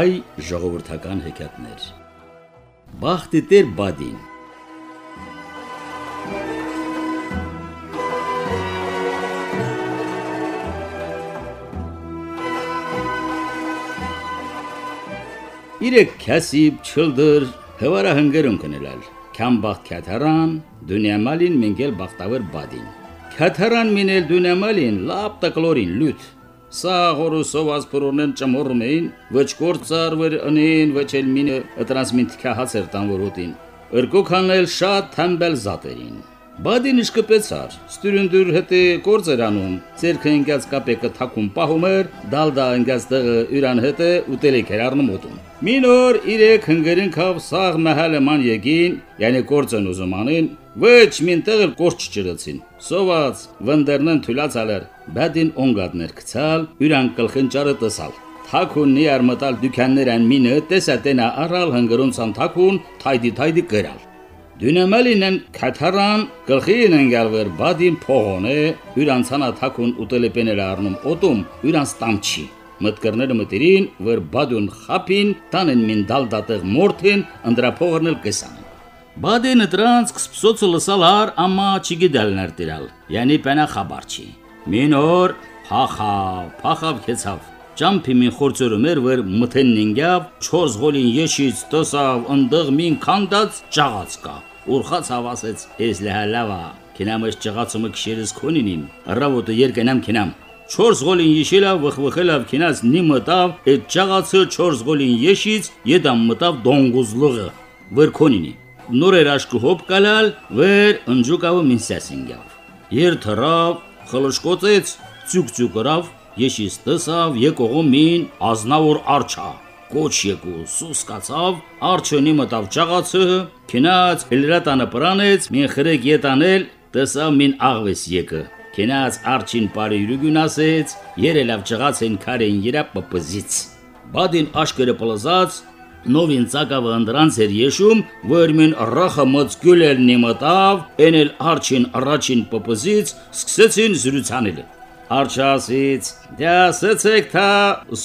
հայ ժողովրդական հեքիաթներ։ Բախտի տեր Բադին Իրեք քասիբ չլդր հվարա հնգերուն կնելալ։ Քամբախ քաթարան դունյամալին մենգել բախտավեր բադին։ Քաթարան մինել դունյամալին լապ տկլորին լուտ։ Սա հորուսով ասպրոնեն ճմորում էին, ոչ կորցար վր ընին, էլ մինը տրանսմինտիկա հացեր տանվորոտին։ Өрկոքանել շատ թամբել զատերին։ Բադին իշկպեցար, ստյուրնդուր հետե կորձերանում, ցերքը ընկած կապեկը թակում պահում էր, դալդա ընկած դղը յուրան հետե ուտելիք էր առնում ուտում։ Մինոր իրեք հնգերին կավ սաղ մահալը ման եկին, յանի կորձն ուզմանին, ոչ մինտեղ կորչ ճրեցին։ Սոված վնդերնեն թուլացալեր, բադին օնգադներ գցալ, յուրան կլխնճարը տսալ։ Թակունի արմտալ դուքաններան մինը տեսատենա առալ հնգրոնցան թակուն, թայդի թայդի գրալ։ Դյունամալինն քաթարան գլխին ընկալվեր բադին փողոնե յուրանցանա թակուն ուտելեպեներ առնում օտում յուրանց տամչի մտկրները մտերին վեր բադուն խապին տանեն մին դալդատեղ մորթին անդրափողերնել կեսան Բադին դրանց կսպսոցը լսալար ամա չգիդալներ տիրալ յանի պենա խաբարչի մինոր փախավ փախավ քեցավ Ճամփի մի խորցորում էր, որ մթեն նինգավ, 4 գոլին եշից տսավ, ընդեղ մին քանդած ճաղած կա ուրխած հավասեց ես լհալավա կինամս ճղացումը քշերս քոնինին ռավոտը երկենամ կինամ 4 գոլին եշիլա վխվխելավ կինաս նիմտավ այդ ճղացը 4 գոլին եշից եդամ մտավ դոնգուզլուղը վրքոնինի նոր էր աշկու հոբ կալալ վեր ընջուկավը մինսասինգավ եր թրավ խլշկոցեց ծյուկ ծյուկրավ եշից տսավ եկողը մին ազնավոր արչա կոչ եկու սուսկացավ, արջոնի մտավ ճաղացը, քնած հելրատանը պրանեց, մին խրեք ետանել, տեսավ մին աղվես եկը։ Քնած արջին բարի յուրգուն ասեց, երելավ ճղացեն քարեն երա պպզից։ Բադին աշկերը պլզած, նովին ցակավը անդրանց էր եշում, որ մին ռախը մծգյուլել նիմտավ, էնել արջին առաջին պպզից սկսեցին զրուցանել։ Արջասից, դե ասեցեք թա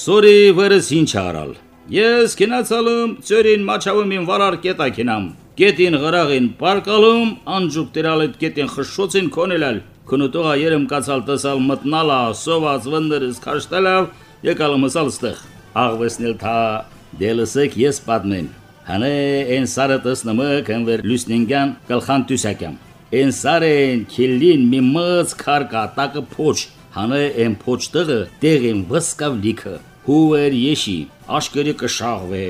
սորի վրս ինչ արալ։ Ես քնացալում ծորին մաչավում ին վարար կետա քնամ։ Կետին գրաղին պարկալում անջուկ տերալ այդ կետին խշշոցին կոնելալ։ Քնուտողա երեմ կացալ տսալ մտնալա սոված վնդերս քաշտալավ եկալ մսալ ստեղ։ Աղվեսնել թա դելսեք ես պատմեն։ Հանե են սարը տսնմը կնվեր լուսնինգան կլխան տուսակամ։ Են սարեն քիլին մի մած քարկա տակը փոչ։ Հանե են փոչտը դեղին վսկավ լիքը հուվեր եշի, աշկերի կշաղվե,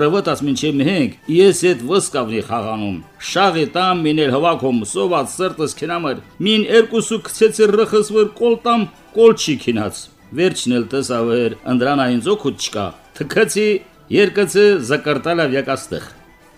ռվտած մինչև մհենք, ես այդ վսկավնի խաղանում, շաղի տամ մինել հվակում, սոված սրտս քնամր, մին երկուսու կցեցի ռխս վր կոլտամ, կոլ չի քինած, վերջն էլ տեսավեր, անդրանային զոքուտ չկա, թքացի, երկացը զակարտալավ յակաստեղ։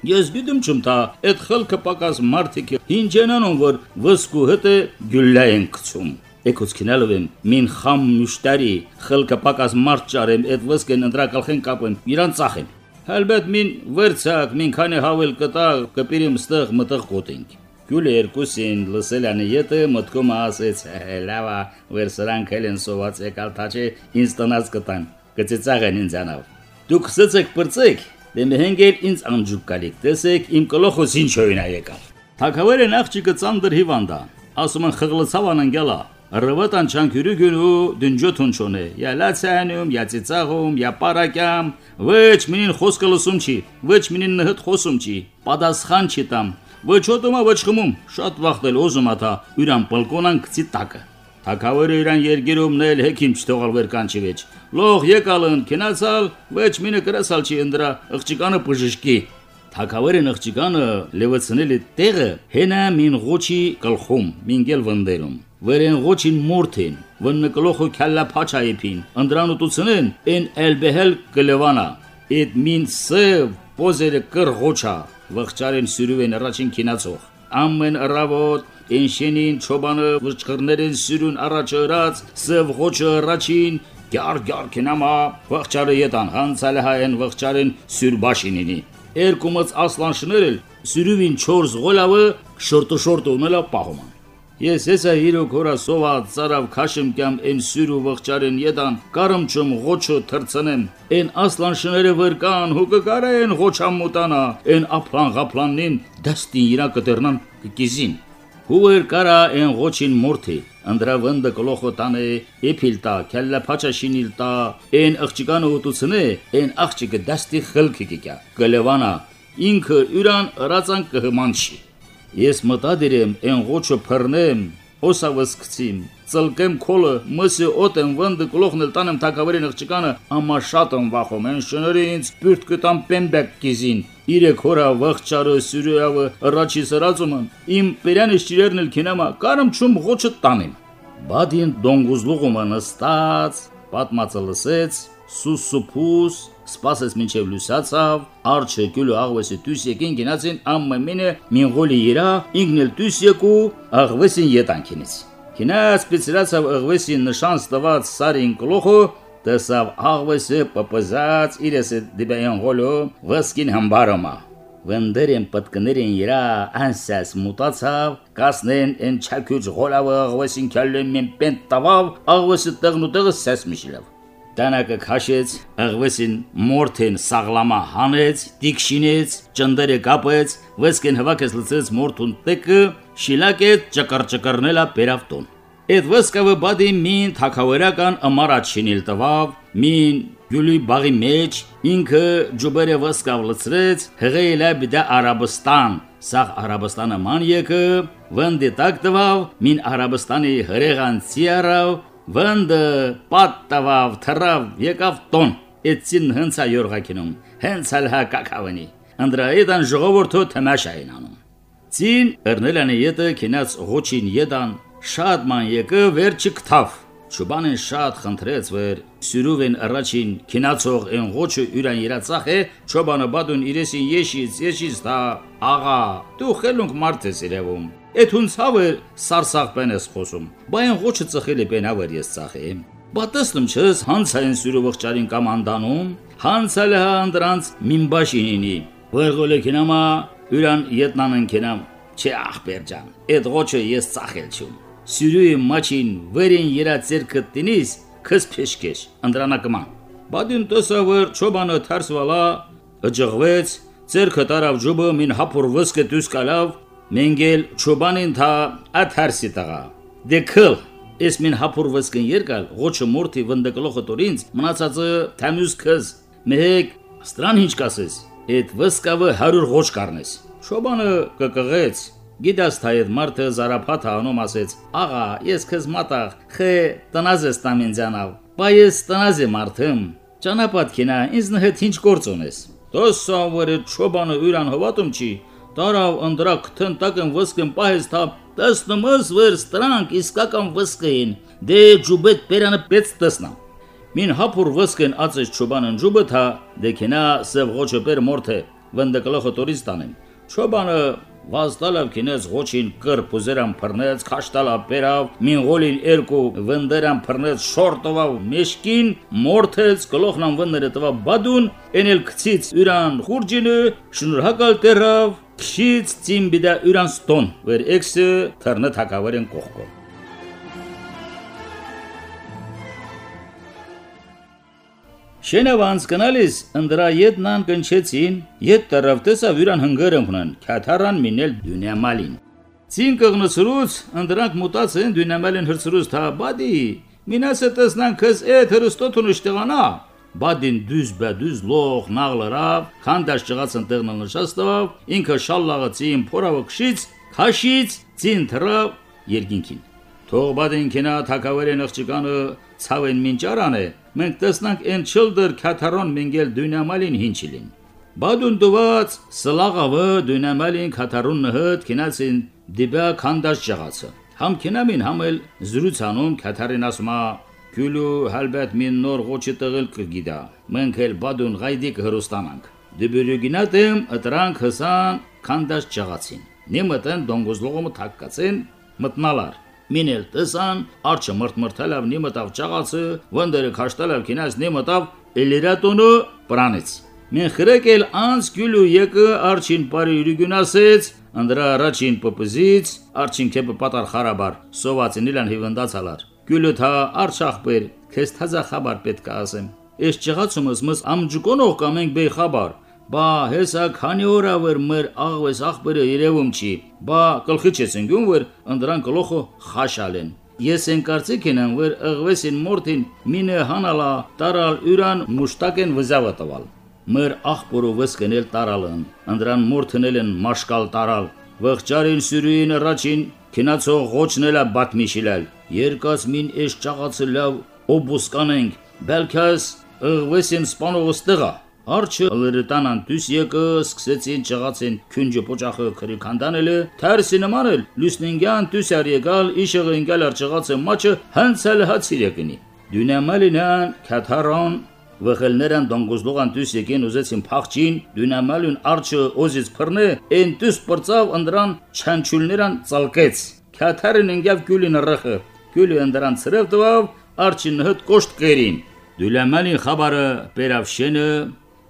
Ես գիտեմ չում թա, այդ խլքը պակաս մարդիկ հինջենանում, որ վսկու հետը գյուլլա են կցում։ Եկոց քնալովեմ մին խամ մուշտարի խլկը պակաս մարդ ճարեմ այդ վսկեն ընդրակալխեն կապեն իրան ծախեն Հալբետ մին վրցակ մին քանի հավել կտա կպիրիմ ստեղ մտեղ կոտենք Գյուլը երկուսին լսել անի յետը մտքում ասեց լավա վեր սրանք հելեն սոված եկալ թաչե ինձ տնած կտան կծեցաղեն ինձանավ Դուք սծեք բրծեք դե մեհենգել ինձ անջուկ կալիք տեսեք իմ կլոխոս ինչ հոյնա եկալ Թակավերը նախճիկը ծանդր հիվանդա ասում են խղլցավ անանգելա Ռվտան չանկյուրի գյուրու դնջոթուն չոնե, յա լացանում, յա ծիծաղում, յա պարակյամ, ոչ մինին խոսքը լսում չի, ոչ մինին նհդ խոսում չի, պատասխան չի տամ, ոչ ոտոմա ոչ խմում, շատ վախտել օզում աթա, յուրան պլկոնան կցի տակը։ Թակավերը իրան երգերում նել հեքիմ չթողալ վեր կանչի վեճ։ Լող եկալն քնացալ, ոչ մինը կրասալ չի ընդրա, ըղճիկանը բժշկի։ Թակավերը ըղճիկանը լևացնել է տեղը, հենա մին ղոչի գլխում, մինգել վնդերում վերեն ղոչին մորթին, վնը կլոխը քալլա փաչայիփին, անդրանուտուցնեն են էլբեհել կլևանա, այդ մին սև պոզերը կր ղոչա, վղճարեն սյուրուեն առաջին քինացող, ամեն ռավոտ Ինշենին ճոբանը վրճկրներին սյուրուն առաջը ըրած, սև ղոչը առաջին, գար գար կնամա, վղճարը ետան հանցալը հայեն վղճարեն սյուրբաշինինի։ Երկումած ասլան շներել, սյուրուին չորս գոլավը շորտը շորտը ունելա պահոման։ Ես հեսա իրոք հորա սոված ծարավ քաշեմ կամ են սյուրու վղճարեն յետան կարմչում ղոչո թրցնեմ են ասլան շները վրկան հուկը կարեն ղոչամ մուտանա են ափլան ղափլանին դստին իրա կտերնան կիզին Հուր կարա են ղոչին մորթի անդրավնդը կլոխո տանը էփիլտա քելլա փաչաշինիլտա են աղջիկանը ուտուցնե են աղջիկը դաստի խլքի կիկա գլևանա ինքը յուրան ռածան կհմանչի Ես մտադիր եմ այն ղոչը փռնեմ, հոսավս գցիմ, ծլկեմ քոլը, մսի օտեմ վնդը գլոխնել տանեմ թակավերի աղջկանը, ամա շատ եմ վախում, են շները ինձ բյուրտ կտամ պենբեք կիզին։ Իրեք հորա վղճարը սյուրյավը առաջի սրածումն, իմ պերյանիշ ճիրերն էլ քինամա, կարմ չում ղոչը տանեմ։ Բադին դոնգուզլուղումը նստած, պատմածը լսեց, սուսուփուս սպասեց մինչև լուսացավ, արջը գյուլը աղվեսի դուս եկին գնացին ամմենը մինղոլի իրա, ինքնել դուս եկու աղվեսին ետանքինից։ Կինաց պիցրացավ աղվեսին նշան ստված սարին գլոխը, տեսավ աղվեսը պպզած իրեսը դիբայան հոլո վսկին համբարոմա։ Վնդերեն պատկներեն իրա անսաս մուտացավ, կասնեն են չակյուչ հոլավը աղվեսին քալլեն մեն պենտ տավավ, աղվեսը տեղնուտեղը սես միշլավ։ Տանակը քաշեց, աղվեսին մորթեն սաղլամա հանեց, դիքշինեց, ճնդերը կապեց, վեսկեն հվակես լծեց մորթուն տեկը, շիլակեց ճկրճկրնելա բերավտոն։ Այդ վսկավը բադի մին թակավերական ամարած շինիլ տվավ, մին գյուլի բաղի մեջ ինքը ջուբերը վսկավ լծրեց, հղեիլա բիդա Արաբստան, սաղ Արաբստանը ման եկը, վնդի տակ տվավ, մին Արաբստանի հրեղան ցիարավ, Վնդը պատտավավ թրավ եկավ տոն էցին հնցա յորղակինում հենց հալ հա կակավնի անդրայդան ժողովրդը թմաշային անում ցին երնելանը յետը քինած ղոչին յետան շատ ման եկը վերջի կթավ Շուբանեն շատ խնդրեց, որ սյուրուվեն առաջին քինացող են ղոչը յուրան երացախ է, ճոբանը բադուն իրեսին եշից, եշից դա աղա, դու խելունք մարդ ես իրևում։ Էդ հունցավը սարսաղ բենես խոսում։ Բայն ղոչը ծխել է բենավեր ես ծախեմ։ Բատեսնում չես հանցային սյուրուվղճարին կամ անդանում, հանցալը հանդրանց միմբաշինինի։ Վերգոլը քինամա յուրան ետնանն քինամ, չէ ախպերջան։ Էդ ղոչը ես ծախել չում սյուրուի մաչին վերին իրա ցերկը տնիս քս փեշկեշ անդրանակման բադին տեսավր ճոբանը թարսվալա ըջղվեց ցերկը տարավ ջուբը մին հապուր վսկը դուս կալավ մենգել ճոբանին թա աթարսի տղա դեքլ Ես մին հապուր վսկն երկալ ղոչը մորթի վնդկլոխը տորինց մնացածը թամյուս քզ մեհեք ստրան ինչ կասես այդ վսկավը 100 ղոչ կառնես շոբանը կկղեց Գիտես թե այդ մարդը զարափաթ անում ասեց. «Աղա, ես քեզ մատաղ, խե տնազ ես տամինձանավ։ Բա ես տնազ եմ արդեմ։ Ճանապատ կինա, ինձ հետ ինչ գործ ունես»։ Դոսա վրը ճոբանը ուրան հովատում չի։ Տարավ անդրակ թնտակն վսկն պահես թա տեսնումս վեր ստրանք իսկական վսկին։ Դե ջուբետ պերանը պես տեսնամ։ Մին հապուր վսկն ածես ճոբանն ջուբեթա, դե կինա սև ղոչը պեր մորթե, վնդկլոխը տորից տանեմ։ Ճոբանը Վաստալավ քինես ղոչին կր փուզերան փռնեց, քաշտալա բերավ, մինղոլին երկու վնդերան փռնեց, շորտովավ մեշկին, մորթեց, գլոխնան վնդերը տվավ բադուն, էնել քցից յուրան խուրջինը, շնորհակալ տերավ, քշից ծիմբիդա յուրան ստոն, վեր էքսը թռնը թակավերեն կողքով։ Շենավանց կնալիս ընդրա յետնան կնչեցին, յետ տարավ տեսա վիրան հնգերըմքնան, քաթարան մինել դյունյամալին։ Ցին կղնսրուց ընդրանք մուտացեն դյունյամալին հրցրուց թա բադի, մինասը տեսնան քս էդ հրստոթուն իշտեղանա։ Բադին դուզ բադուզ լող նաղլարավ, քանդաշ ճղացն տեղնալ նշաստավ, ինքը շալլաղացին փորավը քշից, քաշից, ցին թրավ երկինքին։ Թող բադին կենա թակավերեն աղջկանը ցավեն մինչարան է, մենք տեսնանք են չլդր քաթարոն մենգել դյունամալին հինչիլին։ Բադուն դված սլաղավը դյունամալին քաթարուն նհդ կենացին դիբա քանդաշ ճղացը։ Համ կենամին համել զրուցանում քաթարին ասմա Քյուլու հալբետ մին նոր ղոչի տղել կգիդա։ Մենք էլ բադուն գայդիկ հրոստանանք։ Դբյուրգինատեմ ըտրանք հսան քանդաշ ճղացին։ Նեմտեն դոնգոզլողը թակկացին մտնալար մինել տեսան, արջը մրթմրթալավ նիմտավ ճաղացը, վնդերը քաշտալավ քինաս նիմտավ էլերատոնը պրանեց։ Մեն խրեկել անց գյուլու եկը արջին բարի յուրգուն ասեց, անդրա առաջին պպզից արչինքե պատար խարաբար սովածինիլան հիվանդացալար գյուլը թա արչախբեր քեզ թազա խաբար պետք է ասեմ Ես ճղացումս մս ամջկոնող կամենք բեյ խաբար Բա հեսա քանի օրա վեր մեր աղվես աղբերը երևում չի։ Բա գլխի չեսեն գուն վեր անդրան գլոխը խաշալեն։ Ես են կարծիք ենեմ վեր աղվեսին մորտին մինը հանալա տարալ յուրան մուշտակեն վզավը տվալ։ Մեր աղբորը վսկնել տարալն, անդրան մորթնել են մաշկալ տարալ։ Վղճարին սյուրին առաջին քնացող ղոչնելա բատմիշիլալ։ Երկաս մին էշ ճաղացը լավ օբուսկանենք, բելքաս ըղվեսին սպանողստղա Արջը լրտանան դուս եկը սկսեցին ճղացին քունջը փոճախը քրի քանդանելը թարսի նմանել լուսնինգյան դուս ար եկալ իշը ընկալ արճղացը մաչը հնցել հացիր եկնի դյունամալինան քաթարոն վղելներան դոնգոզլողան դուս եկեն ուզեցին փախչին դյունամալուն արջը օզից փռնե են դուս պրծավ անդրան չանչուլներան ցալկեց քաթարին ընկավ գյուլին ռխը գյուլը անդրան ծրև տվավ արջին հդ կոշտ կերին Դուլամալին խաբարը բերավ շենը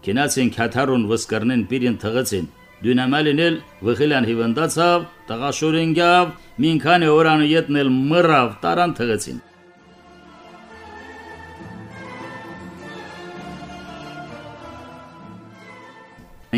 Կենացին քաթարուն վսկրնեն պիրին թղեցին։ Դյունամալին էլ վխիլան հիվանդացավ, տղաշորենգավ, մինքանի օրանը յետնել մռավ տարան թղեցին։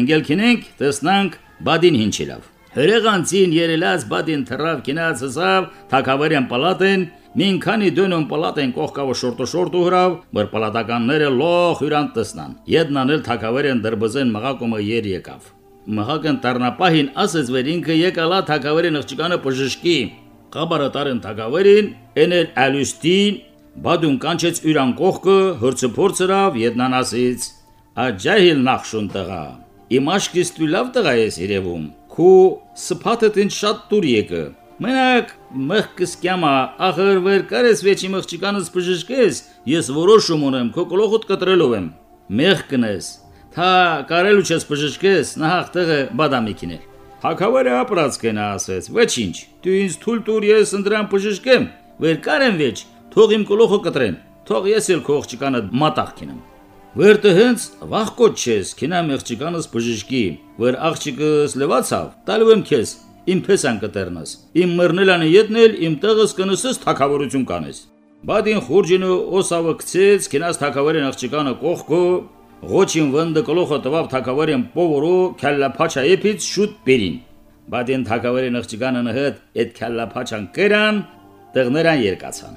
Ընկելքինենք տեսնանք բադին հինչիլավ։ Հրեղանցին երելած բադին թռավ կինացսավ թակավարյան պալատեն Մին քանի դոնում պալատեն կողքավը շորտոշորտ ու հրավ, որ պալատականները լող հյուրանտ տեսնան։ Եդնանել թակավերեն դրբզեն մղակոմը եր եկավ։ Մղակն տառնապահին ասեց որ ինքը եկալա թակավերեն աղջկանը բժշկի։ Խաբարատարեն թակավերին էնել ալյուստին բադուն կանչեց յուրան կողքը հրցփորձրավ եդնան ասից։ Աջահիլ նախշուն տղա։ Իմ աշկիս դու լավ տղա ես երևում։ Քու սփաթդ ինձ շատ դուր եկը։ Մենակ մղկս կյամա ախր վեր կարես վեճի մղճիկանս բժշկես, ես որոշում ունեմ, քո կլոխուտ կտրելով եմ։ Մեղկնես, թա կարելու չես բժշկես, նահախ տեղը բադամիկին է։ Հակավերը ապրած կենա ասեց, ոչինչ, դու ինձ թույլ տուր ես ընդրան բժշկեմ, վեր կարեմ վեճ, թող իմ կլոխը կտրեն, թող ես էլ քո աղջիկանը մատաղ կինեմ։ Վերտը հենց վախկոտ չես, քինա մեղջիկանս բժշկի, վեր աղջիկս լվացավ, տալու եմ քեզ, իմ փեսան կտերնաս։ Իմ մռնելանը յետնել իմ տեղս կնսես թակավորություն կանես։ Բադին խուրջինը օսավը գցեց, կինաս թակավորեն աղջիկանը կողքո, ղոչին վնդը կլոխը տվավ թակավորեն պովորո, քալլափաչա եփից շուտ բերին։ Բադին թակավորեն աղջիկանը նհդ այդ քալլափաչան կերան, տեղներան երկացան։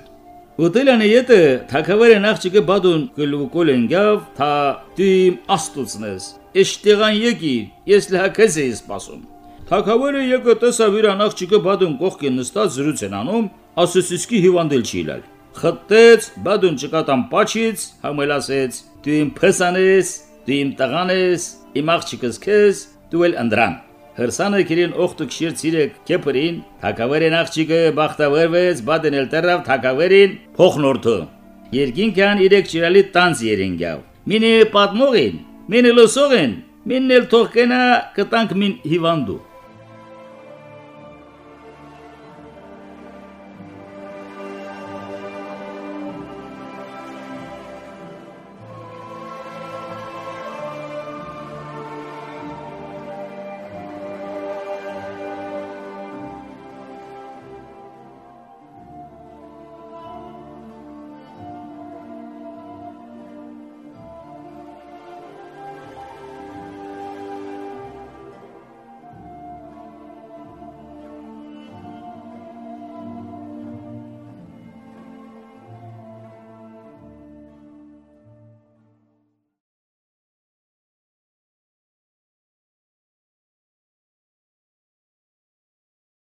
Ուտելանը յետը թակավորեն աղջիկը բադուն գլուկոլենգավ, թա դիմ աստուծնես։ Էշտեղան եկի, ես լհակես էի սպասում։ Թակավերը եկը տեսավ իր աղջիկը բադուն կողքին նստած զրույց են անում, ասուսիսկի հիվանդել չի իլալ։ Խտեց, բադուն ճկատան պաչից, համելասեց. «Դու իմ փեսանես, դու իմ տղանես, իմ աղջիկս քեզ, դու էլ անդրան»։ Հրսանը քիրին օխտուկ շիր ցիրեք կեպրին, թակավերին աղջիկը բախտավերվեց, բադեն էլ տերավ թակավերին փոխնորթը։ Երկինքան իրեք ճիրալի տանց երինգավ։ Մինի պատմողին, մինի լսողին, միննել թող կենա կտանք մին հիվանդու։